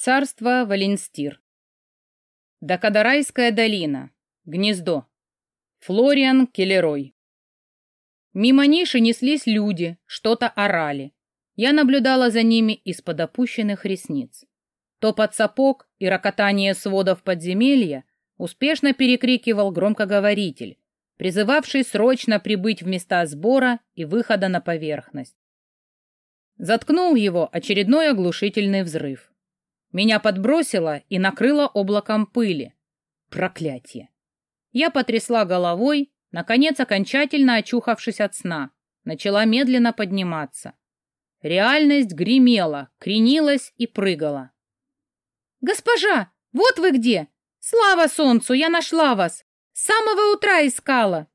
Царство Валенстир. Дакадарайская долина. Гнездо. Флориан Келлерой. Мимо ниши неслись люди, что-то орали. Я наблюдала за ними из-под опущенных ресниц. Топот сапог и рокотание сводов подземелья успешно перекрикивал громкоговоритель, призывавший срочно прибыть в места сбора и выхода на поверхность. Заткнул его очередной оглушительный взрыв. Меня подбросило и накрыло облаком пыли. Проклятие! Я потрясла головой, наконец окончательно очухавшись от сна, начала медленно подниматься. Реальность гремела, кренилась и прыгала. «Госпожа, вот вы где! Слава солнцу, я нашла вас! С самого утра искала!»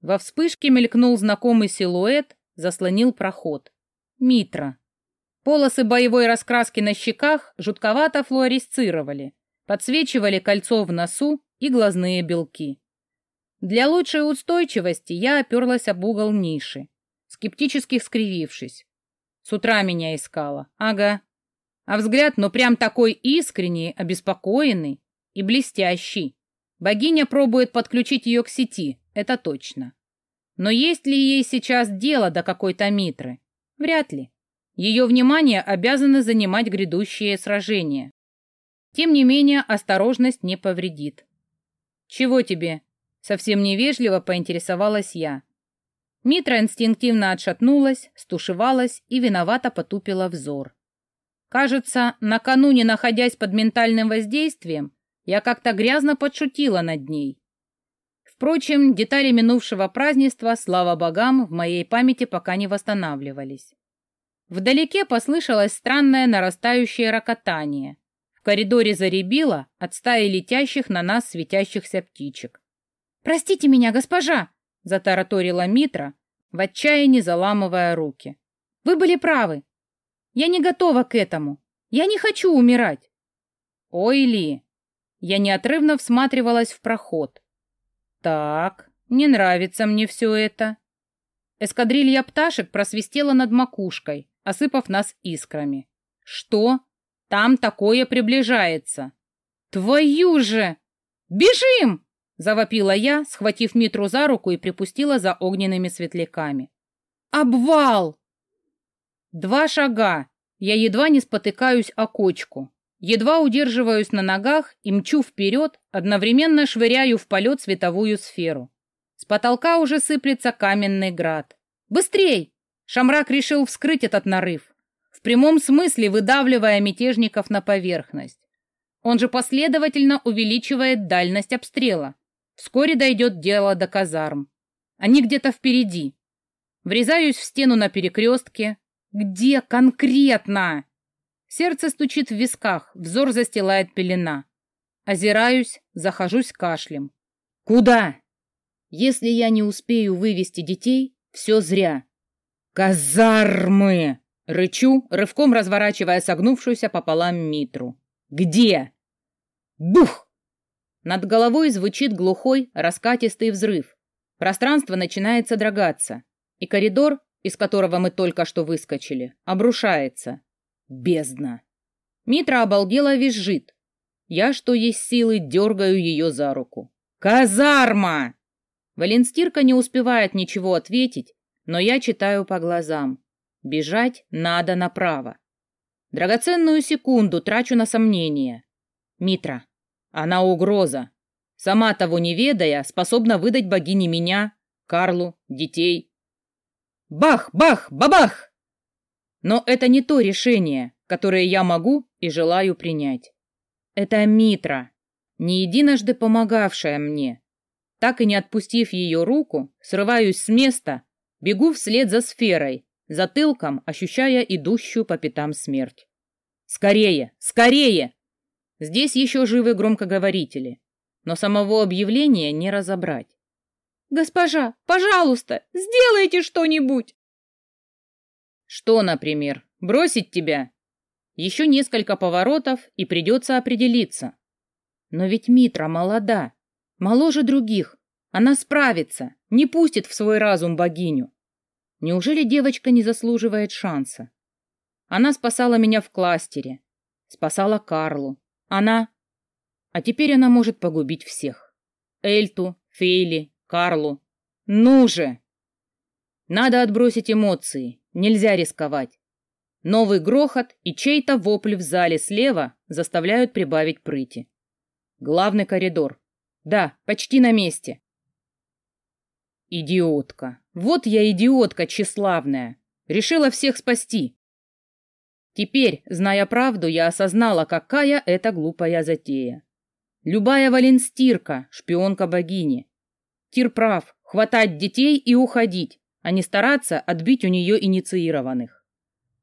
Во вспышке мелькнул знакомый силуэт, заслонил проход. Митра. Полосы боевой раскраски на щеках жутковато флуоресцировали, подсвечивали кольцо в носу и глазные белки. Для лучшей устойчивости я оперлась об угол ниши, скептически скривившись. С утра меня искала. Ага. А взгляд, ну прям такой искренний, обеспокоенный и блестящий. Богиня пробует подключить ее к сети, это точно. Но есть ли ей сейчас дело до какой-то Митры? Вряд ли. Ее внимание обязаны занимать грядущие сражения. Тем не менее, осторожность не повредит. «Чего тебе?» — совсем невежливо поинтересовалась я. Митра инстинктивно отшатнулась, стушевалась и виновато потупила взор. Кажется, накануне, находясь под ментальным воздействием, я как-то грязно подшутила над ней. Впрочем, детали минувшего празднества, слава богам, в моей памяти пока не восстанавливались. Вдалеке послышалось странное нарастающее рокотание. В коридоре заребило от стаи летящих на нас светящихся птичек. «Простите меня, госпожа!» — затараторила Митра, в отчаянии заламывая руки. «Вы были правы. Я не готова к этому. Я не хочу умирать». «Ой, Ли!» Я неотрывно всматривалась в проход. «Так, не нравится мне все это». Эскадрилья пташек просвистела над макушкой, осыпав нас искрами. «Что? Там такое приближается!» «Твою же! Бежим!» — завопила я, схватив Митру за руку и припустила за огненными светляками. «Обвал!» Два шага. Я едва не спотыкаюсь о кочку. Едва удерживаюсь на ногах и мчу вперед, одновременно швыряю в полет световую сферу. С потолка уже сыплется каменный град. «Быстрей!» Шамрак решил вскрыть этот нарыв, в прямом смысле выдавливая мятежников на поверхность. Он же последовательно увеличивает дальность обстрела. Вскоре дойдет дело до казарм. Они где-то впереди. Врезаюсь в стену на перекрестке. Где конкретно? Сердце стучит в висках, взор застилает пелена. Озираюсь, захожусь кашлем. Куда? Если я не успею вывести детей, все зря. «Казармы!» — рычу, рывком разворачивая согнувшуюся пополам Митру. «Где?» «Бух!» Над головой звучит глухой, раскатистый взрыв. Пространство начинает содрогаться, и коридор, из которого мы только что выскочили, обрушается. Бездна. Митра обалдела визжит. Я, что есть силы, дергаю ее за руку. «Казарма!» Валенстирка не успевает ничего ответить, но я читаю по глазам. Бежать надо направо. Драгоценную секунду трачу на сомнение. Митра. Она угроза. Сама того не ведая, способна выдать богине меня, Карлу, детей. Бах, бах, бабах! Но это не то решение, которое я могу и желаю принять. Это Митра, не единожды помогавшая мне. Так и не отпустив ее руку, срываюсь с места Бегу вслед за сферой, затылком ощущая идущую по пятам смерть. «Скорее! Скорее!» Здесь еще живы громкоговорители, но самого объявления не разобрать. «Госпожа, пожалуйста, сделайте что-нибудь!» «Что, например? Бросить тебя?» Еще несколько поворотов, и придется определиться. Но ведь Митра молода, моложе других, она справится, не пустит в свой разум богиню. Неужели девочка не заслуживает шанса? Она спасала меня в кластере. спасала Карлу. Она... А теперь она может погубить всех. Эльту, Фейли, Карлу. Ну же! Надо отбросить эмоции, нельзя рисковать. Новый грохот и чей-то вопль в зале слева заставляют прибавить прыти. Главный коридор. Да, почти на месте. Идиотка. Вот я идиотка тщеславная. Решила всех спасти. Теперь, зная правду, я осознала, какая это глупая затея. Любая Валенстирка — шпионка богини. Тир прав, хватать детей и уходить, а не стараться отбить у нее инициированных.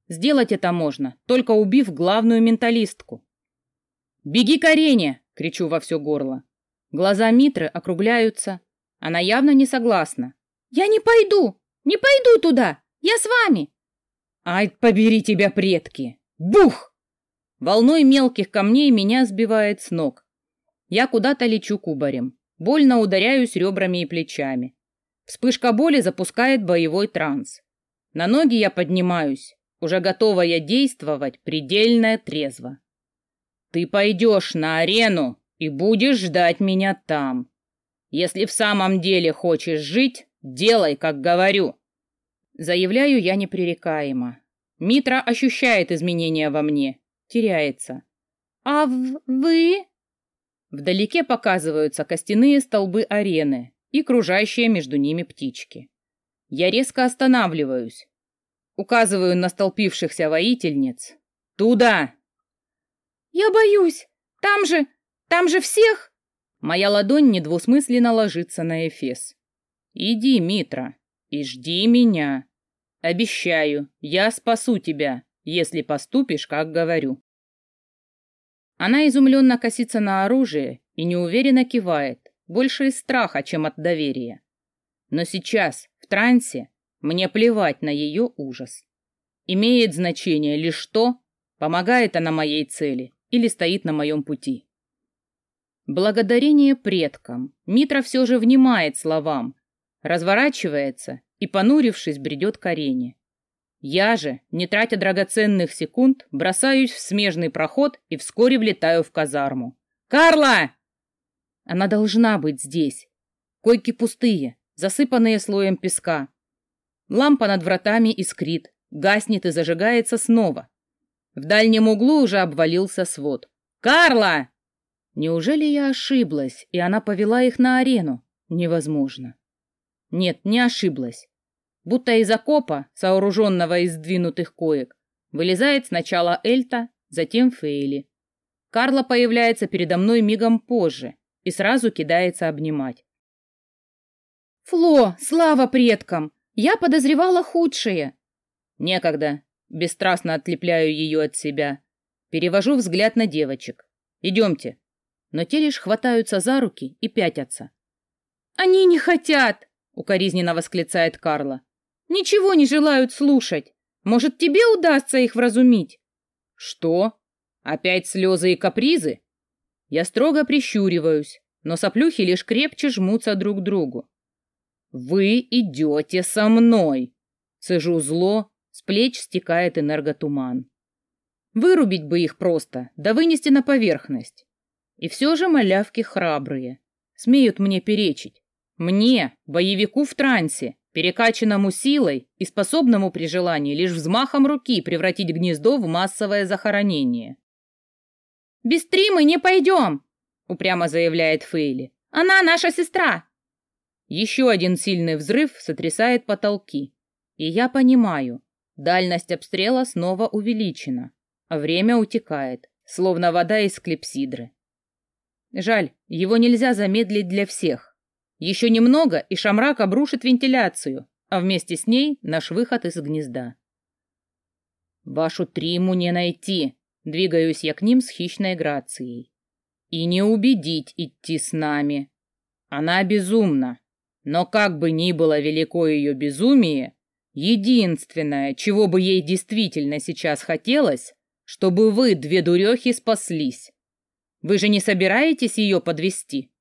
Сделать это можно, только убив главную менталистку. «Беги к арене!» — кричу во все горло. Глаза Митры округляются. Она явно не согласна. «Я не пойду! Не пойду туда! Я с вами!» «Ай, побери тебя, предки!» Бух! Волной мелких камней меня сбивает с ног. Я куда-то лечу кубарем. Больно ударяюсь ребрами и плечами. Вспышка боли запускает боевой транс. На ноги я поднимаюсь, уже готовая действовать предельно трезво. Ты пойдешь на арену и будешь ждать меня там. Если в самом деле хочешь жить, делай, как говорю. Заявляю я непререкаемо. Митра ощущает изменения во мне, теряется. А вы? Вдалеке показываются костяные столбы арены и кружащие между ними птички. Я резко останавливаюсь. Указываю на столпившихся воительниц. Туда! «Я боюсь! Там же... там же всех...» Моя ладонь недвусмысленно ложится на Эфес. «Иди, Митра, и жди меня. Обещаю, я спасу тебя, если поступишь, как говорю». Она изумленно косится на оружие и неуверенно кивает, больше из страха, чем от доверия. Но сейчас, в трансе, мне плевать на ее ужас. Имеет значение лишь то, помогает она моей цели или стоит на моем пути. Благодарение предкам, Митра все же внимает словам, разворачивается и, понурившись, бредет к арене. Я же, не тратя драгоценных секунд, бросаюсь в смежный проход и вскоре влетаю в казарму. «Карла!» Она должна быть здесь. Койки пустые, засыпанные слоем песка. Лампа над вратами искрит, гаснет и зажигается снова. В дальнем углу уже обвалился свод. «Карла!» Неужели я ошиблась, и она повела их на арену? Невозможно. Нет, не ошиблась. Будто из окопа, сооруженного из сдвинутых коек, вылезает сначала Эльта, затем Фейли. Карла появляется передо мной мигом позже и сразу кидается обнимать. «Фло, слава предкам! Я подозревала худшее!» «Некогда. Бесстрастно отлепляю ее от себя. Перевожу взгляд на девочек. «Идемте». Но те лишь хватаются за руки и пятятся. «Они не хотят!» — укоризненно восклицает Карла. «Ничего не желают слушать. Может, тебе удастся их вразумить?» «Что? Опять слезы и капризы?» Я строго прищуриваюсь, но соплюхи лишь крепче жмутся друг к другу. «Вы идете со мной!» Цежу зло, с плеч стекает энерготуман. Вырубить бы их просто, да вынести на поверхность. И все же малявки храбрые. Смеют мне перечить. Мне, боевику в трансе, перекачанному силой и способному при желании лишь взмахом руки превратить гнездо в массовое захоронение. «Без три мы не пойдем!» — упрямо заявляет Фейли. «Она наша сестра!» Еще один сильный взрыв сотрясает потолки. И я понимаю, Дальность обстрела снова увеличена, а время утекает, словно вода из клепсидры. Жаль, его нельзя замедлить для всех. Еще немного, и Шамрак обрушит вентиляцию, а вместе с ней наш выход из гнезда. Вашу Триму не найти, двигаюсь я к ним с хищной грацией. И не убедить идти с нами. Она безумна, но как бы ни было велико ее безумие, Единственное, чего бы ей действительно сейчас хотелось, чтобы вы, две дурехи, спаслись. Вы же не собираетесь ее подвести?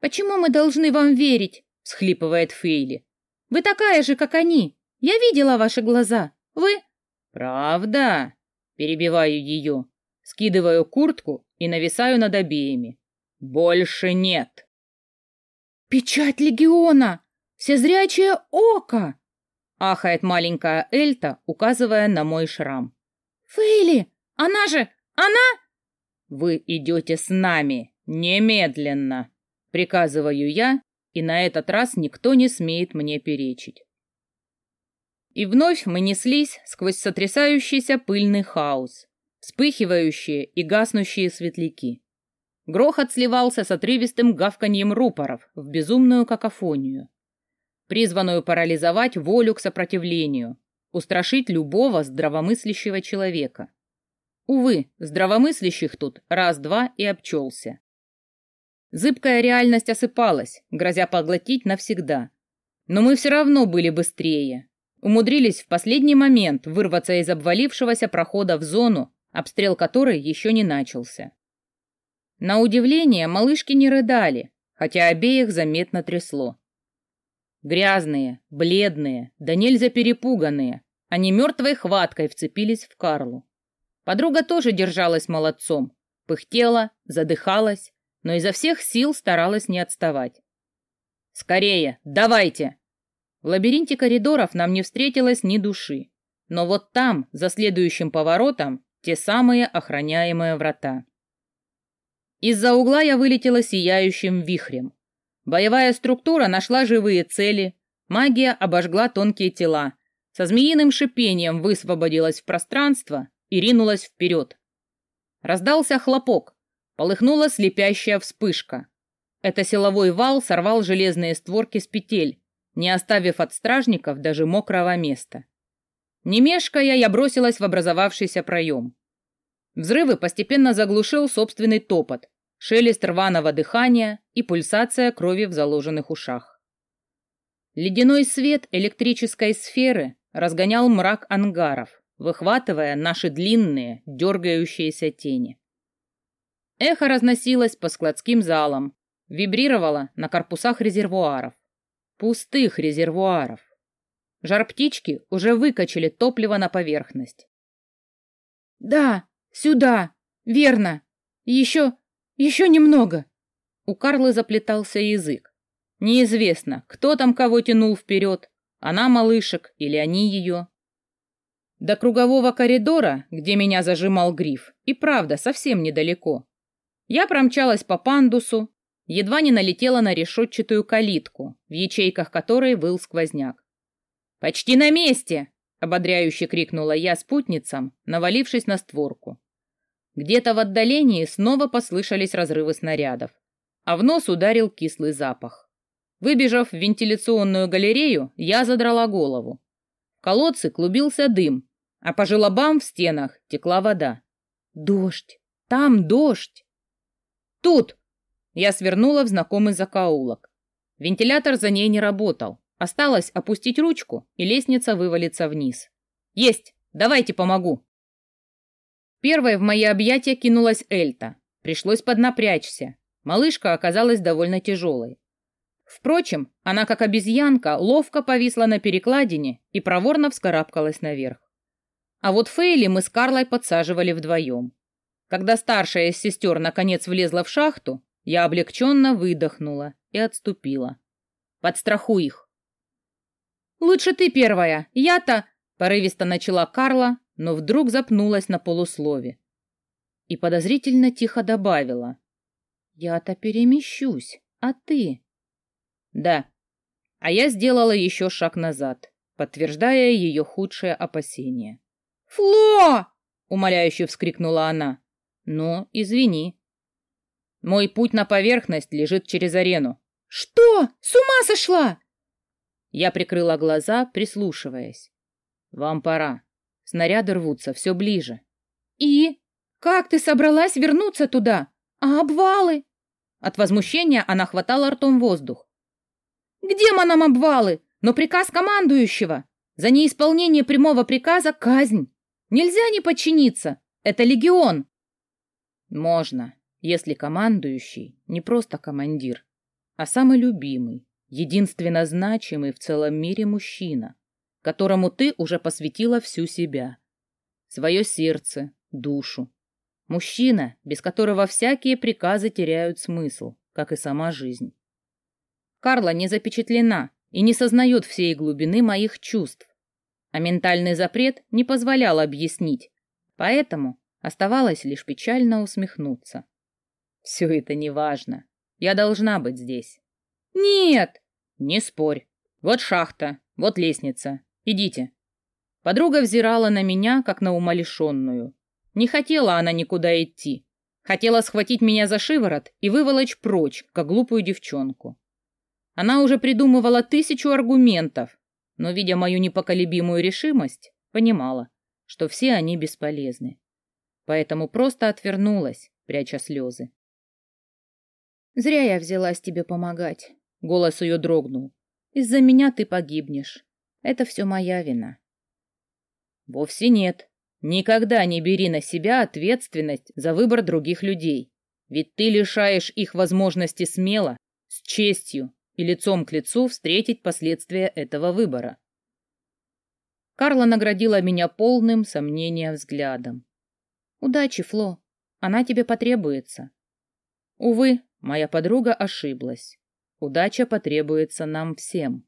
Почему мы должны вам верить? всхлипывает Фейли. Вы такая же, как они. Я видела ваши глаза. Вы... Правда? Перебиваю ее. скидываю куртку и нависаю над обеими. Больше нет. «Печать легиона! Всезрячее око!» — ахает маленькая Эльта, указывая на мой шрам. «Фейли! Она же! Она...» «Вы идете с нами! Немедленно!» — приказываю я, и на этот раз никто не смеет мне перечить. И вновь мы неслись сквозь сотрясающийся пыльный хаос, вспыхивающие и гаснущие светляки. Грохот сливался с отрывистым гавканьем рупоров в безумную какофонию, призванную парализовать волю к сопротивлению, устрашить любого здравомыслящего человека. Увы, здравомыслящих тут раз-два и обчелся. Зыбкая реальность осыпалась, грозя поглотить навсегда. Но мы все равно были быстрее. Умудрились в последний момент вырваться из обвалившегося прохода в зону, обстрел которой еще не начался. На удивление малышки не рыдали, хотя обеих заметно трясло. Грязные, бледные, да нельзя перепуганные, они мертвой хваткой вцепились в Карлу. Подруга тоже держалась молодцом, пыхтела, задыхалась, но изо всех сил старалась не отставать. «Скорее, давайте!» В лабиринте коридоров нам не встретилось ни души, но вот там, за следующим поворотом, те самые охраняемые врата. Из-за угла я вылетела сияющим вихрем. Боевая структура нашла живые цели, магия обожгла тонкие тела, со змеиным шипением высвободилась в пространство и ринулась вперед. Раздался хлопок, полыхнула слепящая вспышка. Это силовой вал сорвал железные створки с петель, не оставив от стражников даже мокрого места. Не мешкая, я бросилась в образовавшийся проем. Взрывы постепенно заглушил собственный топот, шелест рваного дыхания и пульсация крови в заложенных ушах. Ледяной свет электрической сферы разгонял мрак ангаров, выхватывая наши длинные, дергающиеся тени. Эхо разносилось по складским залам, вибрировало на корпусах резервуаров. Пустых резервуаров. Жар-птички уже выкачали топливо на поверхность. «Да, сюда, верно. Еще, еще немного». У Карлы заплетался язык. Неизвестно, кто там кого тянул вперед, она малышек или они ее. До кругового коридора, где меня зажимал гриф, и правда совсем недалеко. Я промчалась по пандусу, едва не налетела на решетчатую калитку, в ячейках которой был сквозняк. «Почти на месте!» — ободряюще крикнула я спутницам, навалившись на створку. Где-то в отдалении снова послышались разрывы снарядов, а в нос ударил кислый запах. Выбежав в вентиляционную галерею, я задрала голову. В колодце клубился дым, а по желобам в стенах текла вода. Дождь! Там дождь! Тут! Я свернула в знакомый закоулок. Вентилятор за ней не работал. Осталось опустить ручку, и лестница вывалится вниз. Есть! Давайте помогу! Первой в мои объятия кинулась Эльта. Пришлось поднапрячься. Малышка оказалась довольно тяжелой. Впрочем, она, как обезьянка, ловко повисла на перекладине и проворно вскарабкалась наверх. А вот Фейли мы с Карлой подсаживали вдвоем. Когда старшая из сестер наконец влезла в шахту, я облегченно выдохнула и отступила. Подстрахуй их. «Лучше ты первая, я-то...» — порывисто начала Карла, но вдруг запнулась на полуслове. И подозрительно тихо добавила. «Я-то перемещусь, а ты?» «Да». А я сделала еще шаг назад, подтверждая ее худшее опасение. «Фло!» — умоляюще вскрикнула она. Но, извини. Мой путь на поверхность лежит через арену. Что? С ума сошла? Я прикрыла глаза, прислушиваясь. Вам пора. Снаряды рвутся все ближе. И? Как ты собралась вернуться туда? А обвалы? От возмущения она хватала ртом воздух. К демонам обвалы, но приказ командующего. За неисполнение прямого приказа казнь. Нельзя не подчиниться. Это легион. Можно, если командующий не просто командир, а самый любимый, единственно значимый в целом мире мужчина, которому ты уже посвятила всю себя, свое сердце, душу. Мужчина, без которого всякие приказы теряют смысл, как и сама жизнь. Карла не запечатлена и не сознает всей глубины моих чувств, а ментальный запрет не позволял объяснить, поэтому оставалось лишь печально усмехнуться. Все это неважно. Я должна быть здесь. Нет! Не спорь. Вот шахта, вот лестница. Идите. Подруга взирала на меня, как на умалишенную. Не хотела она никуда идти. Хотела схватить меня за шиворот и выволочь прочь, как глупую девчонку. Она уже придумывала тысячу аргументов, но, видя мою непоколебимую решимость, понимала, что все они бесполезны. Поэтому просто отвернулась, пряча слезы. Зря я взялась тебе помогать. Голос ее дрогнул. Из-за меня ты погибнешь. Это все моя вина. Вовсе нет. Никогда не бери на себя ответственность за выбор других людей. Ведь ты лишаешь их возможности смело, с честью и лицом к лицу встретить последствия этого выбора. Карла наградила меня полным сомнения взглядом. Удачи, Фло. Она тебе потребуется. Увы, Моя подруга ошиблась. Удача потребуется нам всем.